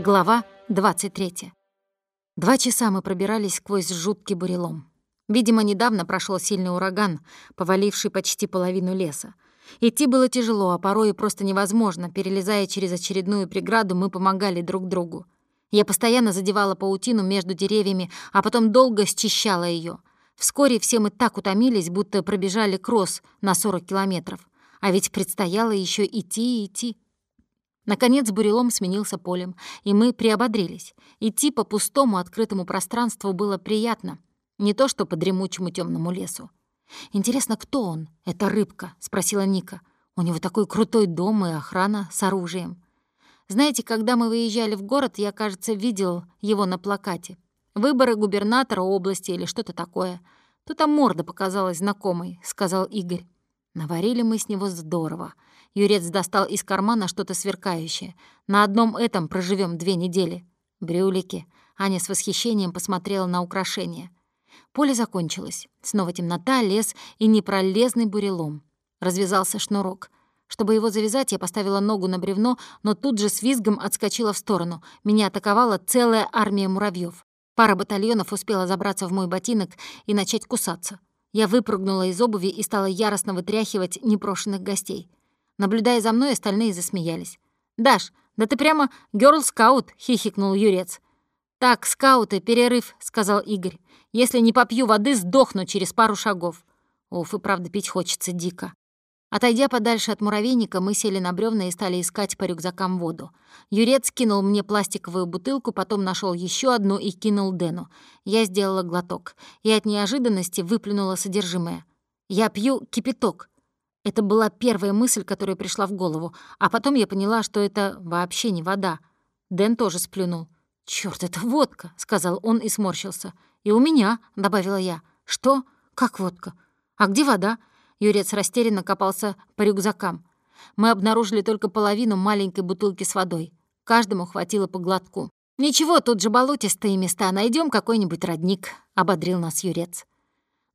Глава 23. Два часа мы пробирались сквозь жуткий бурелом. Видимо, недавно прошел сильный ураган, поваливший почти половину леса. Идти было тяжело, а порой и просто невозможно. Перелезая через очередную преграду, мы помогали друг другу. Я постоянно задевала паутину между деревьями, а потом долго счищала ее. Вскоре все мы так утомились, будто пробежали кросс на 40 километров. А ведь предстояло еще идти и идти. Наконец бурелом сменился полем, и мы приободрились. Идти по пустому открытому пространству было приятно, не то что по дремучему темному лесу. «Интересно, кто он, эта рыбка?» — спросила Ника. «У него такой крутой дом и охрана с оружием». Знаете, когда мы выезжали в город, я, кажется, видел его на плакате. Выборы губернатора области или что-то такое. Тут там морда показалась знакомой, — сказал Игорь. Наварили мы с него здорово. Юрец достал из кармана что-то сверкающее. На одном этом проживем две недели. Брюлики. Аня с восхищением посмотрела на украшения. Поле закончилось. Снова темнота, лес и непролезный бурелом. Развязался шнурок. Чтобы его завязать, я поставила ногу на бревно, но тут же с визгом отскочила в сторону. Меня атаковала целая армия муравьев. Пара батальонов успела забраться в мой ботинок и начать кусаться. Я выпрыгнула из обуви и стала яростно вытряхивать непрошенных гостей. Наблюдая за мной, остальные засмеялись. «Даш, да ты прямо гёрл-скаут!» — хихикнул Юрец. «Так, скауты, перерыв», — сказал Игорь. «Если не попью воды, сдохну через пару шагов». Уф, и правда пить хочется дико. Отойдя подальше от муравейника, мы сели на бревна и стали искать по рюкзакам воду. Юрец кинул мне пластиковую бутылку, потом нашел еще одну и кинул Дэну. Я сделала глоток и от неожиданности выплюнула содержимое. «Я пью кипяток». Это была первая мысль, которая пришла в голову, а потом я поняла, что это вообще не вода. Дэн тоже сплюнул. «Чёрт, это водка», — сказал он и сморщился. «И у меня», — добавила я. «Что? Как водка? А где вода?» Юрец растерянно копался по рюкзакам. Мы обнаружили только половину маленькой бутылки с водой. Каждому хватило по глотку. «Ничего, тут же болотистые места, найдем какой-нибудь родник», — ободрил нас Юрец.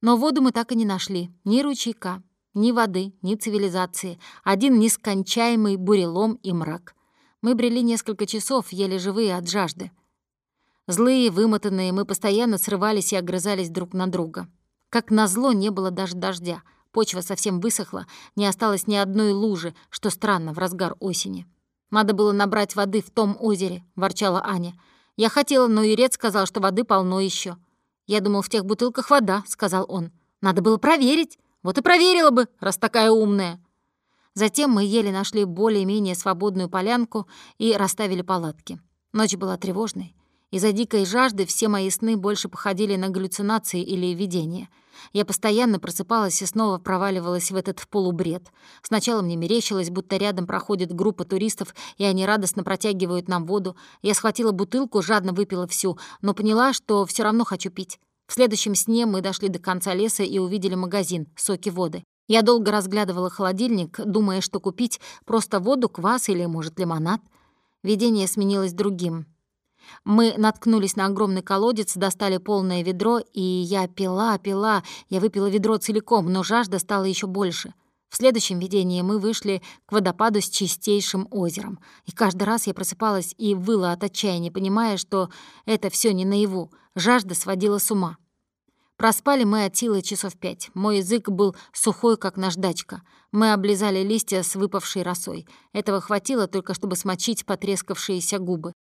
Но воду мы так и не нашли. Ни ручейка, ни воды, ни цивилизации. Один нескончаемый бурелом и мрак. Мы брели несколько часов, еле живые от жажды. Злые, вымотанные, мы постоянно срывались и огрызались друг на друга. Как назло, не было даже дождя. Почва совсем высохла, не осталось ни одной лужи, что странно в разгар осени. «Надо было набрать воды в том озере», — ворчала Аня. «Я хотела, но Юрец сказал, что воды полно еще. «Я думал, в тех бутылках вода», — сказал он. «Надо было проверить. Вот и проверила бы, раз такая умная». Затем мы еле нашли более-менее свободную полянку и расставили палатки. Ночь была тревожной. Из-за дикой жажды все мои сны больше походили на галлюцинации или видения. Я постоянно просыпалась и снова проваливалась в этот полубред. Сначала мне мерещилось, будто рядом проходит группа туристов, и они радостно протягивают нам воду. Я схватила бутылку, жадно выпила всю, но поняла, что все равно хочу пить. В следующем сне мы дошли до конца леса и увидели магазин «Соки воды». Я долго разглядывала холодильник, думая, что купить просто воду, квас или, может, лимонад. Видение сменилось другим, мы наткнулись на огромный колодец, достали полное ведро, и я пила, пила. Я выпила ведро целиком, но жажда стала еще больше. В следующем видении мы вышли к водопаду с чистейшим озером. И каждый раз я просыпалась и выла от отчаяния, понимая, что это все не наяву. Жажда сводила с ума. Проспали мы от силы часов пять. Мой язык был сухой, как наждачка. Мы облизали листья с выпавшей росой. Этого хватило только, чтобы смочить потрескавшиеся губы.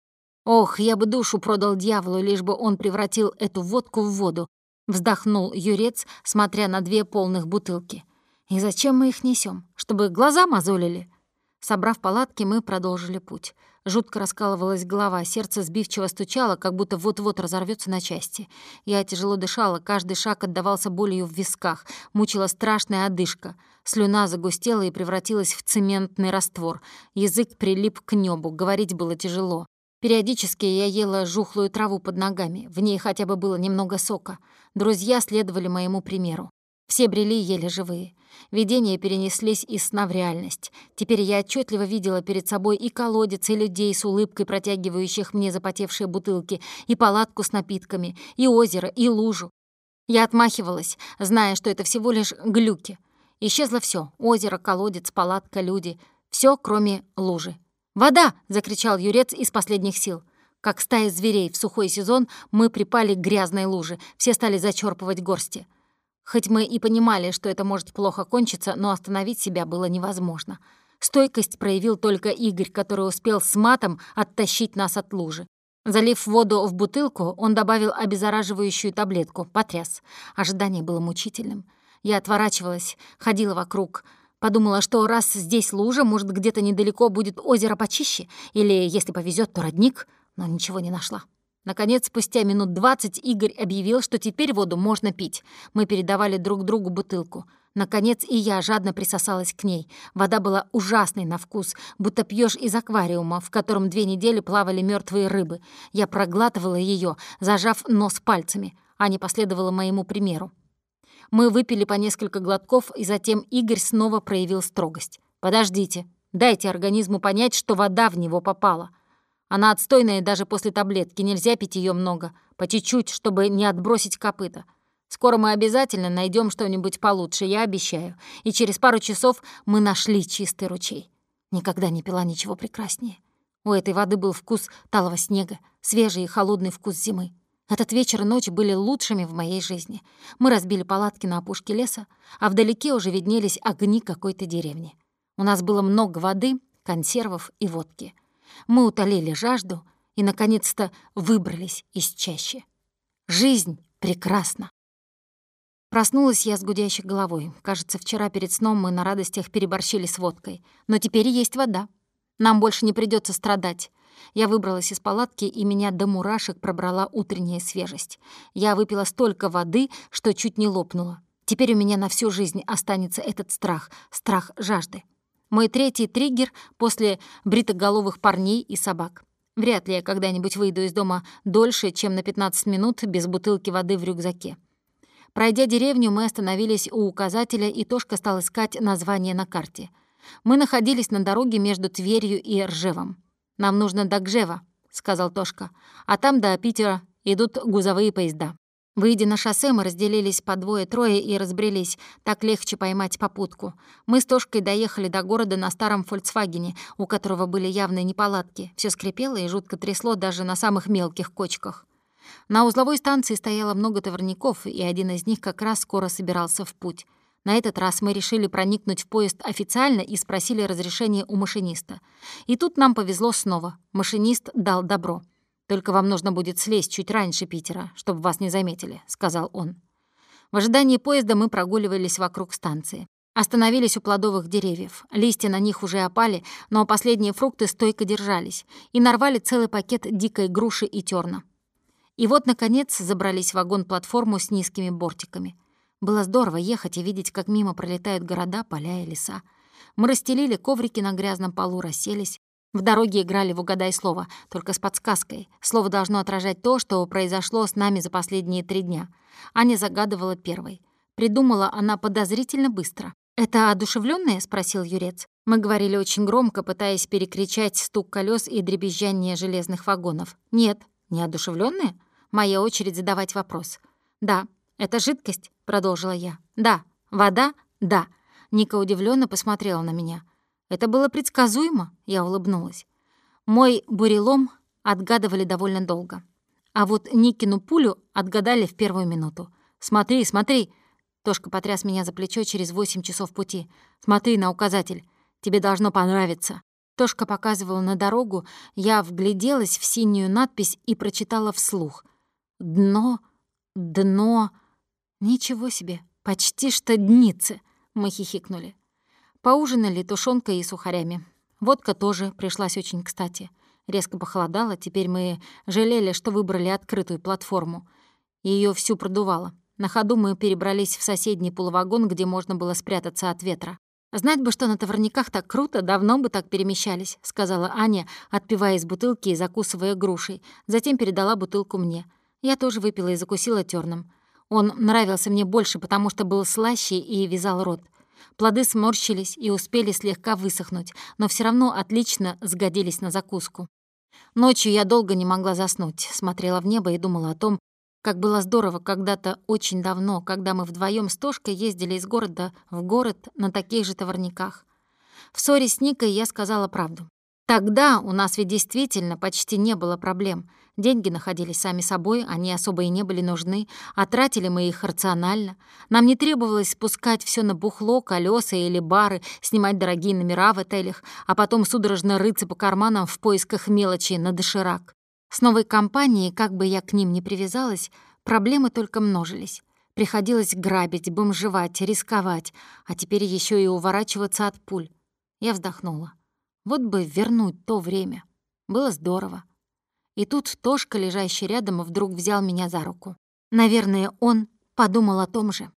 «Ох, я бы душу продал дьяволу, лишь бы он превратил эту водку в воду», — вздохнул Юрец, смотря на две полных бутылки. «И зачем мы их несем? Чтобы глаза мозолили?» Собрав палатки, мы продолжили путь. Жутко раскалывалась голова, сердце сбивчиво стучало, как будто вот-вот разорвется на части. Я тяжело дышала, каждый шаг отдавался болью в висках, мучила страшная одышка. Слюна загустела и превратилась в цементный раствор. Язык прилип к небу, говорить было тяжело. Периодически я ела жухлую траву под ногами, в ней хотя бы было немного сока. Друзья следовали моему примеру. Все брели еле живые. Видения перенеслись из сна в реальность. Теперь я отчетливо видела перед собой и колодец, и людей с улыбкой, протягивающих мне запотевшие бутылки, и палатку с напитками, и озеро, и лужу. Я отмахивалась, зная, что это всего лишь глюки. Исчезло все: озеро, колодец, палатка, люди. все, кроме лужи. «Вода!» — закричал Юрец из последних сил. Как стая зверей в сухой сезон мы припали к грязной луже, все стали зачерпывать горсти. Хоть мы и понимали, что это может плохо кончиться, но остановить себя было невозможно. Стойкость проявил только Игорь, который успел с матом оттащить нас от лужи. Залив воду в бутылку, он добавил обеззараживающую таблетку, потряс. Ожидание было мучительным. Я отворачивалась, ходила вокруг, подумала, что раз здесь лужа, может, где-то недалеко будет озеро почище, или, если повезет, то родник, но ничего не нашла. Наконец, спустя минут двадцать Игорь объявил, что теперь воду можно пить. Мы передавали друг другу бутылку. Наконец и я жадно присосалась к ней. Вода была ужасной на вкус, будто пьешь из аквариума, в котором две недели плавали мертвые рыбы. Я проглатывала ее, зажав нос пальцами. Аня последовала моему примеру. Мы выпили по несколько глотков, и затем Игорь снова проявил строгость. «Подождите, дайте организму понять, что вода в него попала». Она отстойная даже после таблетки, нельзя пить ее много, по чуть-чуть, чтобы не отбросить копыта. Скоро мы обязательно найдем что-нибудь получше, я обещаю. И через пару часов мы нашли чистый ручей. Никогда не пила ничего прекраснее. У этой воды был вкус талого снега, свежий и холодный вкус зимы. Этот вечер и ночь были лучшими в моей жизни. Мы разбили палатки на опушке леса, а вдалеке уже виднелись огни какой-то деревни. У нас было много воды, консервов и водки. Мы утолили жажду и, наконец-то, выбрались из чащи. Жизнь прекрасна. Проснулась я с гудящей головой. Кажется, вчера перед сном мы на радостях переборщили с водкой. Но теперь есть вода. Нам больше не придется страдать. Я выбралась из палатки, и меня до мурашек пробрала утренняя свежесть. Я выпила столько воды, что чуть не лопнула. Теперь у меня на всю жизнь останется этот страх, страх жажды. Мой третий триггер после бритоголовых парней и собак. Вряд ли я когда-нибудь выйду из дома дольше, чем на 15 минут без бутылки воды в рюкзаке. Пройдя деревню, мы остановились у указателя, и Тошка стал искать название на карте. Мы находились на дороге между Тверью и Ржевом. «Нам нужно до Гжева», — сказал Тошка, «а там до Питера идут гузовые поезда». Выйдя на шоссе, мы разделились по двое-трое и разбрелись. Так легче поймать попутку. Мы с Тошкой доехали до города на старом «Фольксвагене», у которого были явные неполадки. Все скрипело и жутко трясло даже на самых мелких кочках. На узловой станции стояло много товарников, и один из них как раз скоро собирался в путь. На этот раз мы решили проникнуть в поезд официально и спросили разрешение у машиниста. И тут нам повезло снова. Машинист дал добро. «Только вам нужно будет слезть чуть раньше Питера, чтобы вас не заметили», — сказал он. В ожидании поезда мы прогуливались вокруг станции. Остановились у плодовых деревьев. Листья на них уже опали, но последние фрукты стойко держались и нарвали целый пакет дикой груши и терна. И вот, наконец, забрались в вагон-платформу с низкими бортиками. Было здорово ехать и видеть, как мимо пролетают города, поля и леса. Мы расстелили коврики на грязном полу, расселись. В дороге играли в «Угадай слово», только с подсказкой. Слово должно отражать то, что произошло с нами за последние три дня. Аня загадывала первой. Придумала она подозрительно быстро. «Это одушевлённое?» — спросил Юрец. Мы говорили очень громко, пытаясь перекричать стук колес и дребезжание железных вагонов. «Нет, не одушевлённое?» Моя очередь задавать вопрос. «Да, это жидкость?» — продолжила я. «Да. Вода? Да». Ника удивленно посмотрела на меня. Это было предсказуемо, я улыбнулась. Мой бурелом отгадывали довольно долго. А вот Никину пулю отгадали в первую минуту. «Смотри, смотри!» Тошка потряс меня за плечо через восемь часов пути. «Смотри на указатель. Тебе должно понравиться». Тошка показывала на дорогу, я вгляделась в синюю надпись и прочитала вслух. «Дно, дно...» «Ничего себе, почти что дницы!» Мы хихикнули. Поужинали тушенкой и сухарями. Водка тоже пришлась очень кстати. Резко похолодало, теперь мы жалели, что выбрали открытую платформу. Ее всю продувало. На ходу мы перебрались в соседний полувагон, где можно было спрятаться от ветра. «Знать бы, что на товарниках так круто, давно бы так перемещались», — сказала Аня, отпивая из бутылки и закусывая грушей. Затем передала бутылку мне. Я тоже выпила и закусила терном. Он нравился мне больше, потому что был слаще и вязал рот. Плоды сморщились и успели слегка высохнуть, но все равно отлично сгодились на закуску. Ночью я долго не могла заснуть, смотрела в небо и думала о том, как было здорово когда-то очень давно, когда мы вдвоем с Тошкой ездили из города в город на таких же товарниках. В ссоре с Никой я сказала правду. Тогда у нас ведь действительно почти не было проблем. Деньги находились сами собой, они особо и не были нужны, а тратили мы их рационально. Нам не требовалось спускать все на бухло, колеса или бары, снимать дорогие номера в отелях, а потом судорожно рыться по карманам в поисках мелочи на доширак. С новой компанией, как бы я к ним ни привязалась, проблемы только множились. Приходилось грабить, бомжевать, рисковать, а теперь еще и уворачиваться от пуль. Я вздохнула. Вот бы вернуть то время. Было здорово. И тут Тошка, лежащий рядом, вдруг взял меня за руку. Наверное, он подумал о том же.